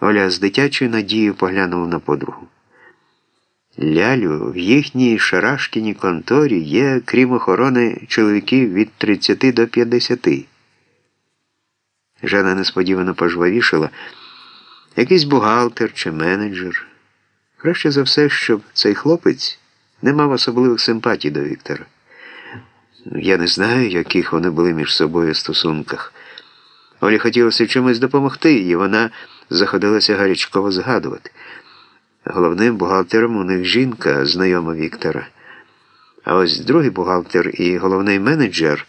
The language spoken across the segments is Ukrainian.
Оля з дитячою надією поглянула на подругу. Лялю, в їхній шарашкіній конторі є, крім охорони, чоловіків від 30 до 50. Жана несподівано пожвавішала. Якийсь бухгалтер чи менеджер. Краще за все, щоб цей хлопець не мав особливих симпатій до Віктора. Я не знаю, яких вони були між собою стосунках. Олі хотілося чимось допомогти, і вона заходилася гарячково згадувати. Головним бухгалтером у них жінка, знайома Віктора. А ось другий бухгалтер і головний менеджер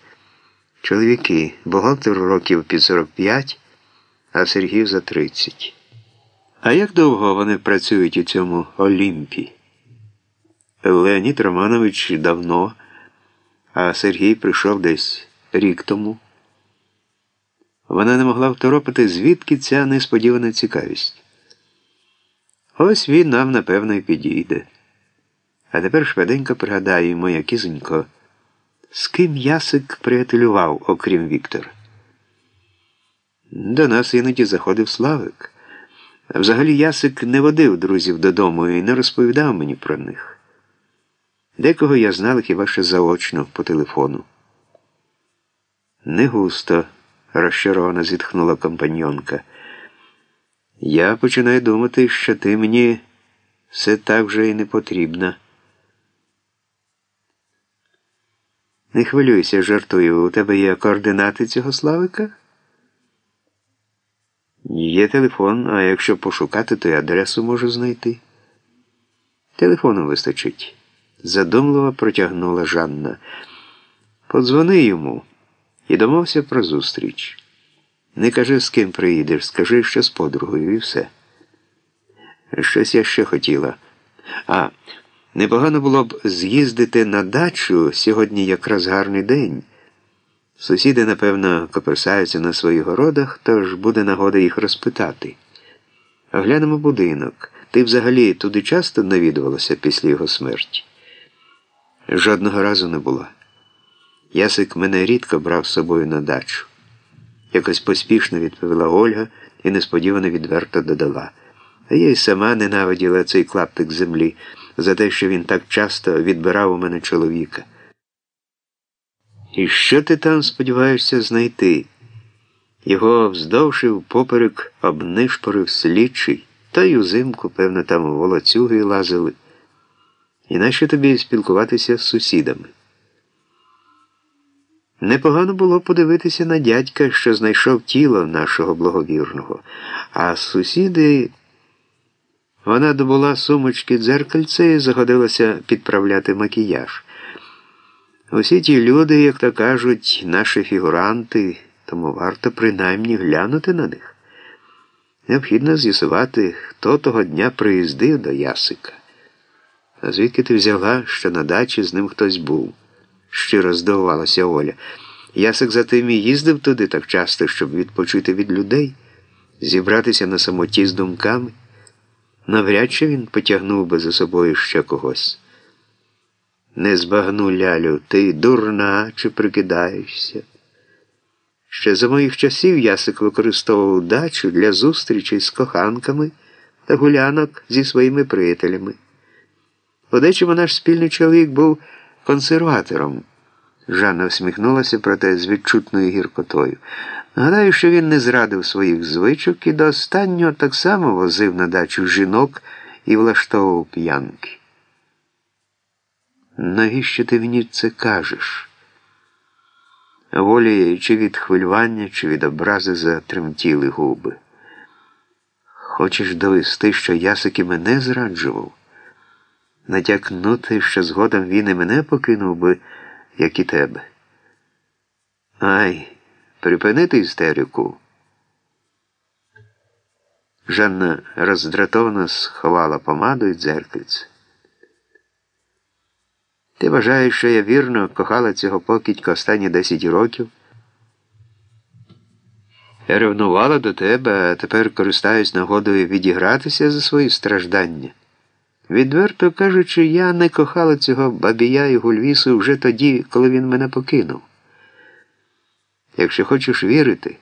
чоловіки, бухгалтер років під 45, а Сергій за 30. А як довго вони працюють у цьому Олімпі? Леонід Романович давно, а Сергій прийшов десь рік тому. Вона не могла второпити, звідки ця несподівана цікавість. Ось він нам, напевно, і підійде. А тепер швиденько пригадаємо, моя кізонько, з ким Ясик приятелював, окрім Віктора. До нас іноді заходив Славик. Взагалі Ясик не водив друзів додому і не розповідав мені про них. Декого я знала хіба що заочно по телефону. Не густо, розчаровано зітхнула компаньонка. Я починаю думати, що ти мені все так вже і не потрібна. Не хвилюйся, жартую, у тебе є координати цього Славика? Є телефон, а якщо пошукати, то й адресу можу знайти. Телефону вистачить, задумливо протягнула Жанна. Подзвони йому і домовся про зустріч. Не кажи, з ким приїдеш, скажи, що з подругою і все. Щось я ще хотіла. А, непогано було б з'їздити на дачу сьогодні якраз гарний день. Сусіди, напевно, коперсаються на своїх городах, тож буде нагода їх розпитати. Оглянемо будинок. Ти взагалі туди часто навідувалася після його смерті? Жодного разу не була. Ясик мене рідко брав з собою на дачу. Якось поспішно відповіла Ольга і несподівано відверто додала. А я й сама ненавиділа цей клаптик землі за те, що він так часто відбирав у мене чоловіка. І що ти там сподіваєшся знайти? Його вздовжив поперек обнишпорив слідчий, та й узимку, певно, там волоцюги лазили. І нащо тобі спілкуватися з сусідами? Непогано було подивитися на дядька, що знайшов тіло нашого благовірного, а сусіди. Вона добула сумочки дзеркальце і заходилася підправляти макіяж. Усі ті люди, як то кажуть, наші фігуранти, тому варто принаймні глянути на них. Необхідно з'ясувати, хто того дня приїздив до Ясика. А звідки ти взяла, що на дачі з ним хтось був? Щиро здивувалася Оля. За тим і їздив туди так часто, щоб відпочити від людей, зібратися на самоті з думками. Навряд чи він потягнув би за собою ще когось. Не збагну лялю, ти дурна чи прикидаєшся. Ще за моїх часів Ясик використовував дачу для зустрічей з коханками та гулянок зі своїми приятелями. Подечимо наш спільний чоловік був консерватором. Жанна всміхнулася, проте з відчутною гіркотою. Гадаю, що він не зрадив своїх звичок і до останнього так само возив на дачу жінок і влаштовував п'янки. Навіщо ти мені це кажеш? Волі чи від хвилювання, чи від образи затремтіли губи. Хочеш довести, що ясик і мене зраджував? Натякнути, що згодом він і мене покинув би, як і тебе. Ай, припинити істерику. Жанна роздратовано сховала помаду і дзеркальце. Ти вважаєш, що я вірно кохала цього покидька останні 10 років? Я ревнувала до тебе, а тепер користаюсь нагодою відігратися за свої страждання. Відверто кажучи, я не кохала цього бабія і гульвісу вже тоді, коли він мене покинув. Якщо хочеш вірити,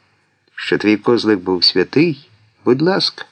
що твій козлик був святий, будь ласка.